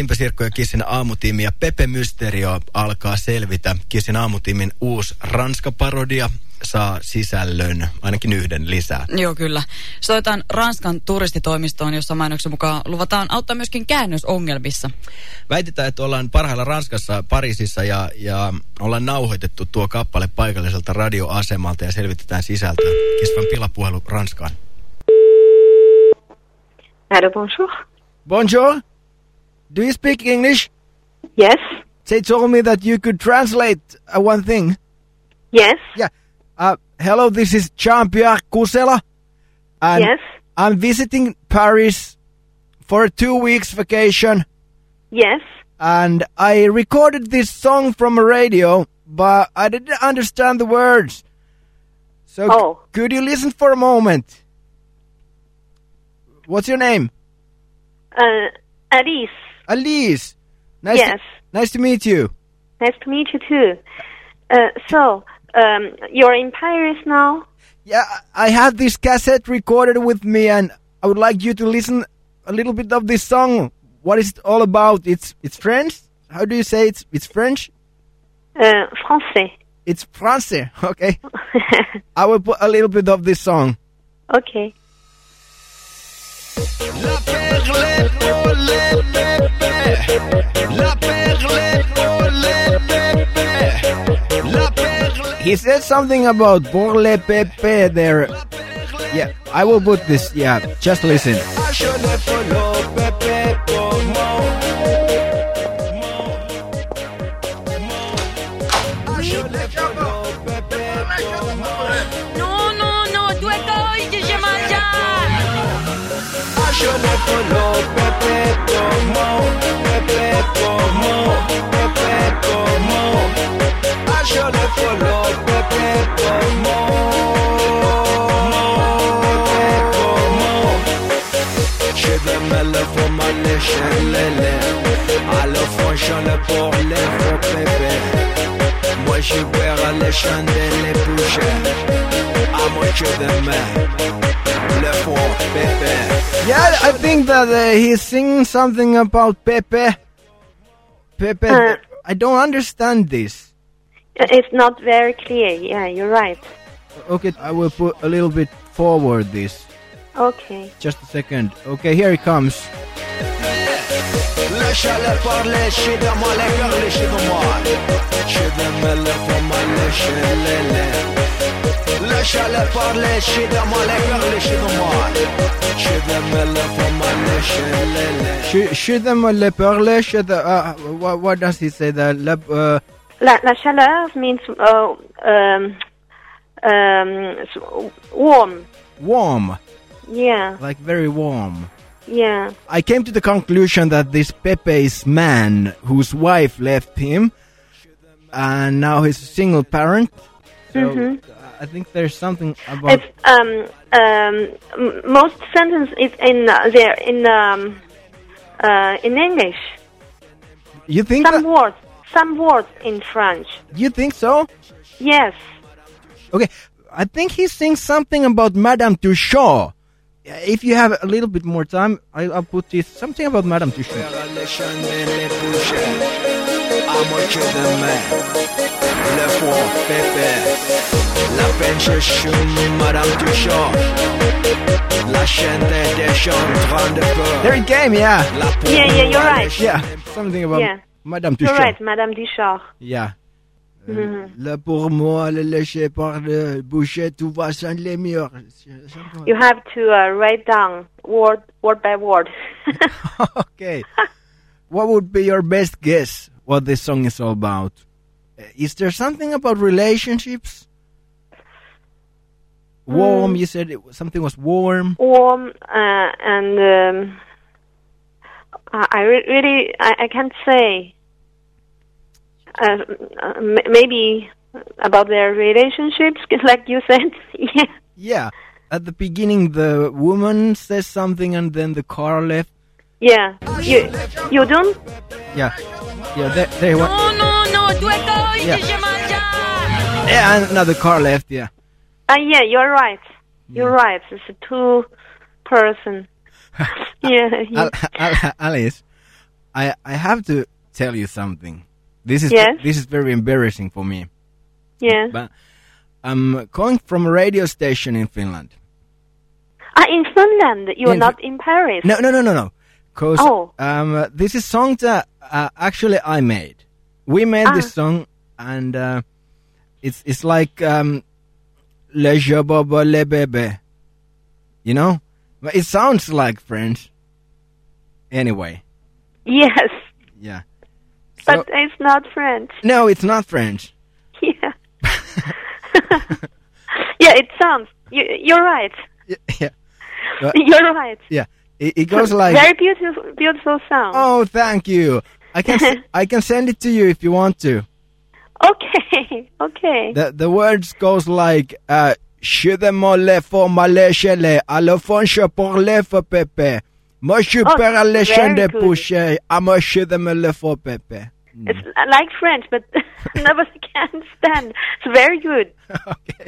Timpe Sirkko ja Kissin aamutiimi ja Pepe Mysterio alkaa selvitä. Kissin aamutiimin uusi Ranska-parodia saa sisällön, ainakin yhden lisää. Joo, kyllä. Soitan Ranskan turistitoimistoon, jossa mainoksen mukaan luvataan auttaa myöskin käännösongelmissa. Väitetään, että ollaan parhailla Ranskassa, Pariisissa ja, ja ollaan nauhoitettu tuo kappale paikalliselta radioasemalta ja selvitetään sisältöä. Kisvan pilapuhelu Ranskaan. Hello, bonjour. Bonjour. Do you speak English? Yes. They told me that you could translate uh, one thing. Yes. Yeah. Uh, hello, this is Jean-Pierre Kusela. And Yes. I'm visiting Paris for a two weeks vacation. Yes. And I recorded this song from a radio, but I didn't understand the words. So Oh. could you listen for a moment? What's your name? Uh, Alice. Alice. Nice Yes. To, nice to meet you. Nice to meet you too. Uh, so, um, you're in Paris now? Yeah, I have this cassette recorded with me, and I would like you to listen a little bit of this song. What is it all about? It's it's French. How do you say it's it's French? Uh, français. It's français. Okay, I will put a little bit of this song. okay. He said something about pour les bébés there. Yeah, I will put this. Yeah, just listen. No, no, no, tu estoy que le pour ma léche lélé À le fond j'en ai pour les faux bébés Moi je vais à l'échelle les boucher À moitié de mai Le faux bébé Yeah, I think that uh, he's singing something about Pepe. Pepe, Uh. I don't understand this. It's not very clear. Yeah, you're right. Okay, I will put a little bit forward this. Okay. Just a second. Okay, here it comes. Le chalet par lécher dans moi les cœurs léchés dans moi Je vais me le pour ma léche lélé Le chalet par lécher dans moi les cœurs léchés dans moi Je vais me le pour ma léche lélé Sh- shoot them a le perle. shoot the- Uh, what, what does he say? The le, uh, La, la chaleur means uh, um, um, warm. warm, Yeah, like very warm. Yeah. I came to the conclusion that this Pepe is man whose wife left him, and now he's a single parent. So Mhm. I think there's something about It's um um most sentence is in uh, there in um uh in English. you think Some that, words, some words in French. you think so? Yes. Okay, I think he sings something about Madame Tussauds. If you have a little bit more time, I'll, I'll put this something about Madame Tussauds. À l'échelle les boucher À moitié de mai Le faux bébé La peine je suis Madame Tuchon La chaîne des déjà en train de peur There it came, yeah, Yeah, yeah, you're right. yeah, something about Yeah. Madame You're right, Madame Duchard. Yeah. You have to uh, write down word word by word. okay. what would be your best guess what this song is all about? Uh, Is there something about relationships? Warm, you said it, something was warm. Warm uh, and um, I I re- really I, I can't say. Uh, uh, maybe about their relationships, like you said. yeah. Yeah. At the beginning, the woman says something and then the car left. Yeah. You you don't. Yeah. Yeah, they, they went. No, no, no, tu Yeah. que se mancha. Yeah, and another car left, yeah. Uh, yeah, you're right. You're right. It's a two person. yeah. you- Al- Al- Alice, I I have to tell you something. This is Yes? this is very embarrassing for me. Yeah. But I'm calling from a radio station in Finland. Ah, in Finland, you're not in Paris. No, no, no, no, no. Cause Oh. um, this is song that uh, actually I made. We made Ah. this song, and uh, it's it's like um, le jobobo le bebe, you know. But it sounds like French. Anyway, Yes, yeah. So, but it's not French. no, it's not French. Yeah. yeah, it sounds. You, you're right. Yeah, yeah, You're right. yeah. It, it goes like. Very beautiful, beautiful sound. Oh, thank you. I can I can send it to you if you want to. Okay, okay. The the words goes like uh Je de molle for male chele, à le fonche pour le for pepe. Moi je Oh, per le chien de very good. pouche, à de me le for pepe. It's like French, but nobody can stand. It's very good. okay.